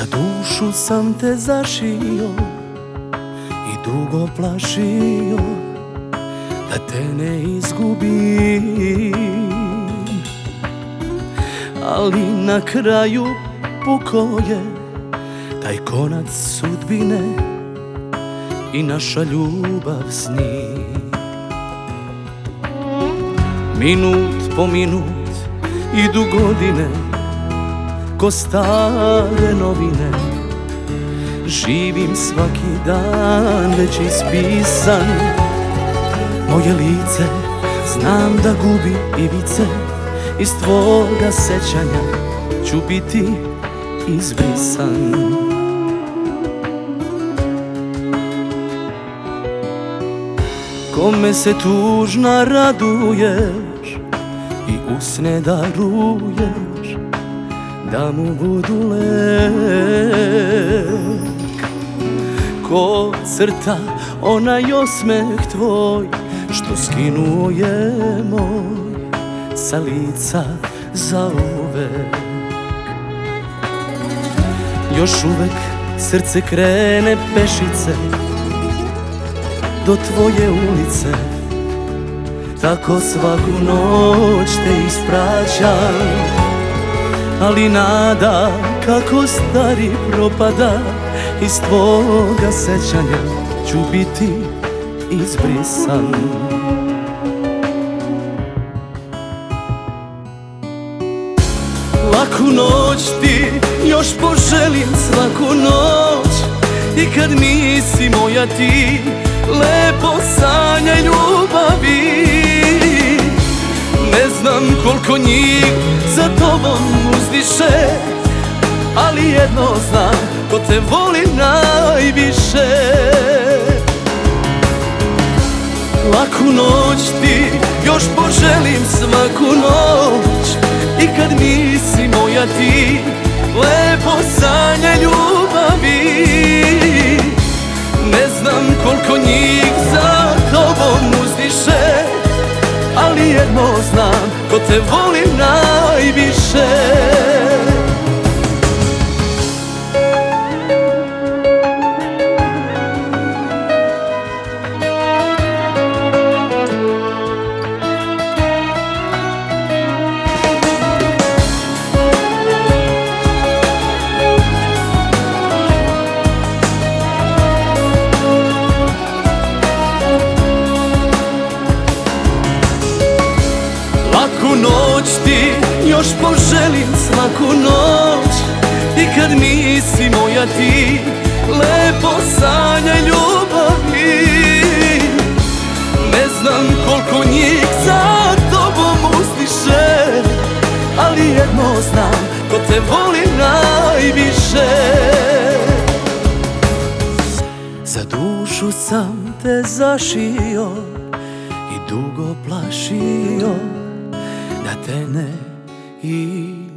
Za dušu sam te zašio I dugo plašio Da te ne izgubim. Ali na kraju puko je Taj konac sudbine I naša ljubav s njim. Minut po minut idu godine Ko stare novine Živim svaki dan već ispisan Moje lice znam da gubi ivice Iz tvoga sećanja ću biti izbrisan. Kome se tužna raduješ I usne daruješ Da mu budu lek. Ko crta onaj osmeh tvoj Što skinuo je moj Sa lica za uvek. Još uvek srce krene pešice do tvoje ulice. Tako svaku noć te ispraćam Ali nada kako stari propada. Iz tvoga sećanja ću biti izbrisan. Laku noć ti još poželim svaku noć. I kad nisi moja ti lepo sanja ljubavi. Ne znam koliko njih uzdiše Ali jedno znam ko te voli najviše. Laku noć ti još poželim svaku noć I kad nisi moja ti lepo sanja ljubavi. Ne znam koliko njih za tobom uzdiše Ali jedno znam ko te voli najviše Laku noć ti još poželim svaku noć. I kad nisi moja ti lepo sanja ljubavi. Ne znam koliko njih za tobom uzdiše Ali jedno znam ko te voli najviše. Za dušu sam te zašio i dugo plašio da te ne izgubim